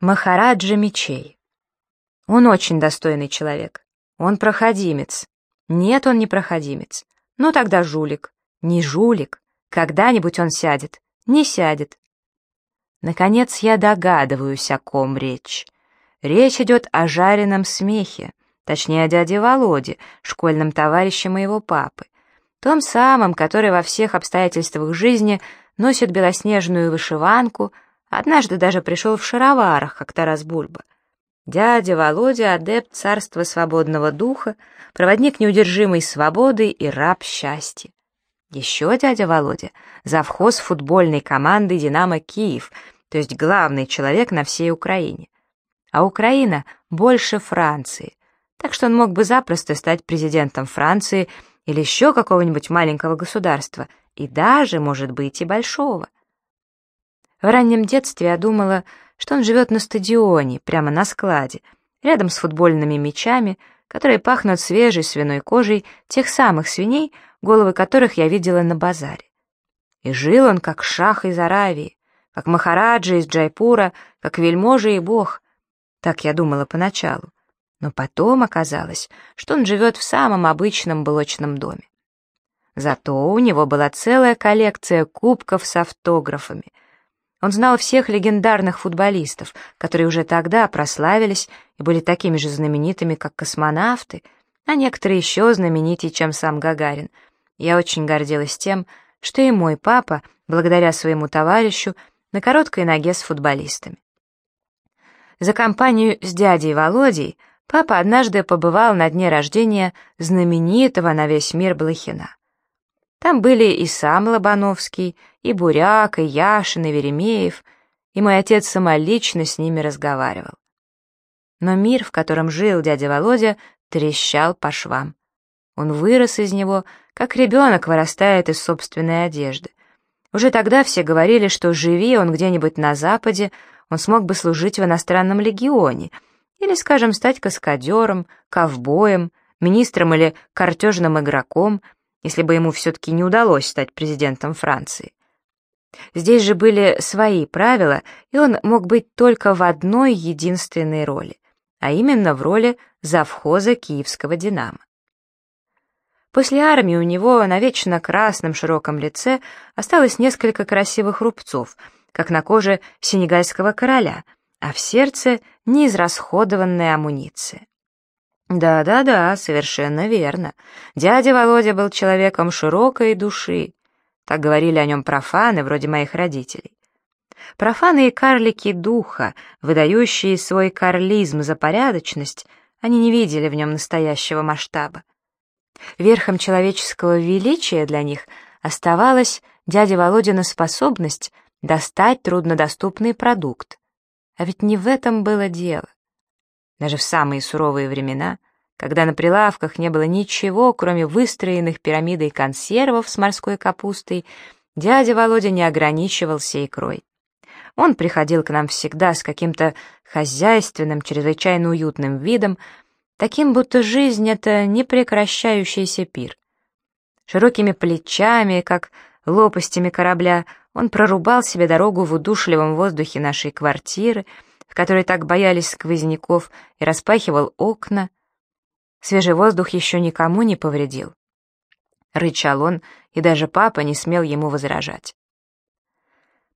Махараджа мечей. Он очень достойный человек. Он проходимец. Нет, он не проходимец. Ну тогда жулик. Не жулик. Когда-нибудь он сядет. Не сядет. Наконец я догадываюсь, о ком речь. Речь идет о жареном смехе, точнее о дяде Володе, школьном товарище моего папы, том самом, который во всех обстоятельствах жизни носит белоснежную вышиванку, однажды даже пришел в шароварах, как Тарас Бульба. Дядя Володя — адепт царства свободного духа, проводник неудержимой свободы и раб счастья. Еще дядя Володя — завхоз футбольной команды «Динамо Киев», то есть главный человек на всей Украине. А Украина больше Франции, так что он мог бы запросто стать президентом Франции или еще какого-нибудь маленького государства, и даже, может быть, и большого. В раннем детстве я думала, что он живет на стадионе, прямо на складе, рядом с футбольными мячами, которые пахнут свежей свиной кожей тех самых свиней, головы которых я видела на базаре. И жил он как шах из Аравии, как махараджа из Джайпура, как вельможа и бог. Так я думала поначалу. Но потом оказалось, что он живет в самом обычном блочном доме. Зато у него была целая коллекция кубков с автографами — он знал всех легендарных футболистов, которые уже тогда прославились и были такими же знаменитыми, как космонавты, а некоторые еще знаменитее, чем сам Гагарин. Я очень гордилась тем, что и мой папа, благодаря своему товарищу, на короткой ноге с футболистами. За компанию с дядей Володей папа однажды побывал на дне рождения знаменитого на весь мир Блохина. Там были и сам Лобановский, и Буряк, и Яшин, и Веремеев, и мой отец самолично с ними разговаривал. Но мир, в котором жил дядя Володя, трещал по швам. Он вырос из него, как ребенок вырастает из собственной одежды. Уже тогда все говорили, что живи он где-нибудь на Западе, он смог бы служить в иностранном легионе, или, скажем, стать каскадером, ковбоем, министром или картежным игроком — если бы ему все-таки не удалось стать президентом Франции. Здесь же были свои правила, и он мог быть только в одной единственной роли, а именно в роли завхоза киевского «Динамо». После армии у него на вечно красном широком лице осталось несколько красивых рубцов, как на коже сенегальского короля, а в сердце неизрасходованная амуниция. Да-да-да, совершенно верно. Дядя Володя был человеком широкой души. Так говорили о нем профаны, вроде моих родителей. Профаны и карлики духа, выдающие свой карлизм за порядочность, они не видели в нем настоящего масштаба. Верхом человеческого величия для них оставалась дядя Володина способность достать труднодоступный продукт. А ведь не в этом было дело. Даже в самые суровые времена, когда на прилавках не было ничего, кроме выстроенных пирамидой консервов с морской капустой, дядя Володя не ограничивался икрой. Он приходил к нам всегда с каким-то хозяйственным, чрезвычайно уютным видом, таким, будто жизнь — это непрекращающийся пир. Широкими плечами, как лопастями корабля, он прорубал себе дорогу в удушливом воздухе нашей квартиры — в которой так боялись сквозняков, и распахивал окна. Свежий воздух еще никому не повредил. Рычал он, и даже папа не смел ему возражать.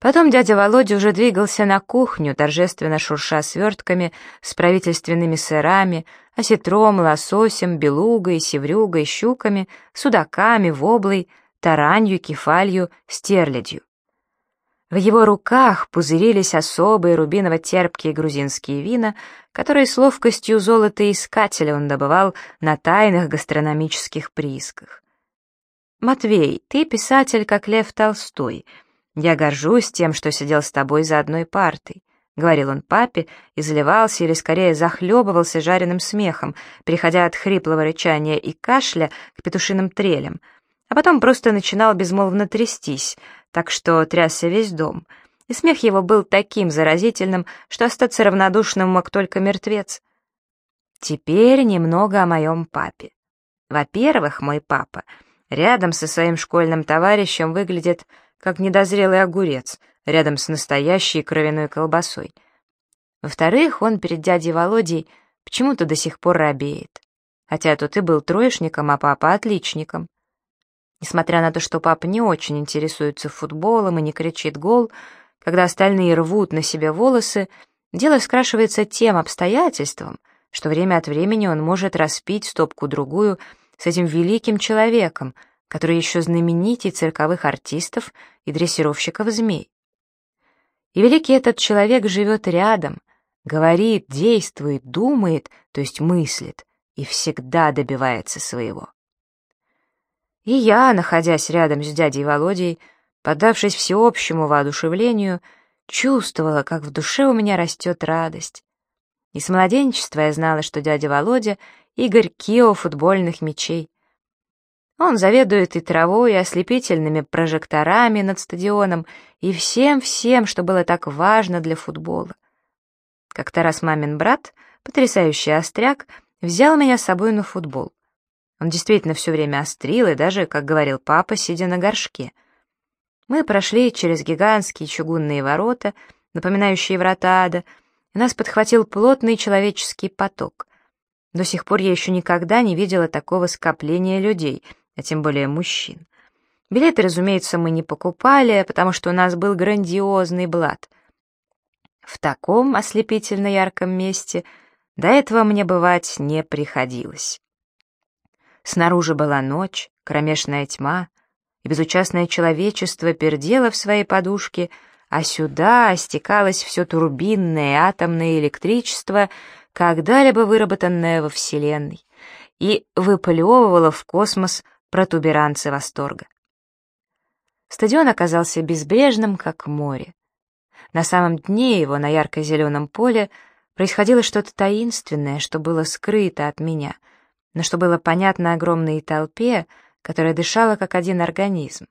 Потом дядя Володя уже двигался на кухню, торжественно шурша свертками с правительственными сырами, осетром, лососем, белугой, севрюгой, щуками, судаками, воблой, таранью, кефалью, стерлядью. В его руках пузырились особые рубиново-терпкие грузинские вина, которые с ловкостью золота искателя он добывал на тайных гастрономических приисках. «Матвей, ты писатель, как Лев Толстой. Я горжусь тем, что сидел с тобой за одной партой», — говорил он папе и заливался или скорее захлебывался жареным смехом, переходя от хриплого рычания и кашля к петушиным трелям, а потом просто начинал безмолвно трястись — так что трясся весь дом, и смех его был таким заразительным, что остаться равнодушным мог только мертвец. Теперь немного о моем папе. Во-первых, мой папа рядом со своим школьным товарищем выглядит как недозрелый огурец рядом с настоящей кровяной колбасой. Во-вторых, он перед дядей Володей почему-то до сих пор робеет. Хотя тот и был троечником, а папа — отличником. Несмотря на то, что папа не очень интересуется футболом и не кричит гол, когда остальные рвут на себе волосы, дело скрашивается тем обстоятельством, что время от времени он может распить стопку-другую с этим великим человеком, который еще знаменитей цирковых артистов и дрессировщиков змей. И великий этот человек живет рядом, говорит, действует, думает, то есть мыслит, и всегда добивается своего. И я, находясь рядом с дядей Володей, поддавшись всеобщему воодушевлению, чувствовала, как в душе у меня растет радость. И с младенчества я знала, что дядя Володя — Игорь Кио футбольных мячей. Он заведует и травой, и ослепительными прожекторами над стадионом, и всем-всем, что было так важно для футбола. Как-то раз мамин брат, потрясающий остряк, взял меня с собой на футбол. Он действительно все время острил и даже, как говорил папа, сидя на горшке. Мы прошли через гигантские чугунные ворота, напоминающие врата ада, и нас подхватил плотный человеческий поток. До сих пор я еще никогда не видела такого скопления людей, а тем более мужчин. Билеты, разумеется, мы не покупали, потому что у нас был грандиозный блат. В таком ослепительно ярком месте до этого мне бывать не приходилось. Снаружи была ночь, кромешная тьма, и безучастное человечество пердело в своей подушке, а сюда стекалось все турбинное атомное электричество, когда-либо выработанное во Вселенной, и выплевывало в космос протуберанцы восторга. Стадион оказался безбрежным, как море. На самом дне его, на ярко-зеленом поле, происходило что-то таинственное, что было скрыто от меня — но что было понятно огромной толпе, которая дышала как один организм.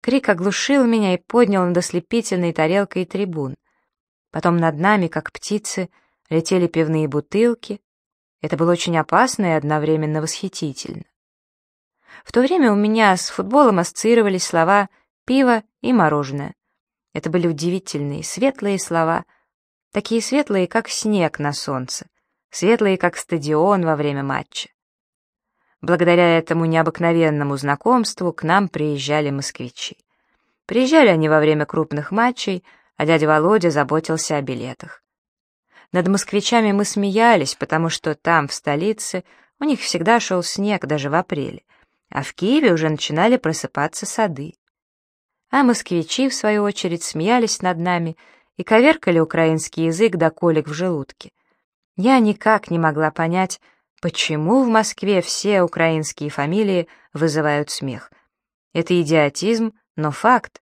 Крик оглушил меня и поднял над ослепительной тарелкой трибун. Потом над нами, как птицы, летели пивные бутылки. Это было очень опасно и одновременно восхитительно. В то время у меня с футболом ассоциировались слова «пиво» и «мороженое». Это были удивительные, светлые слова, такие светлые, как снег на солнце, светлые, как стадион во время матча. Благодаря этому необыкновенному знакомству к нам приезжали москвичи. Приезжали они во время крупных матчей, а дядя Володя заботился о билетах. Над москвичами мы смеялись, потому что там, в столице, у них всегда шел снег, даже в апреле, а в Киеве уже начинали просыпаться сады. А москвичи, в свою очередь, смеялись над нами и коверкали украинский язык до колик в желудке. Я никак не могла понять, почему в Москве все украинские фамилии вызывают смех. Это идиотизм, но факт.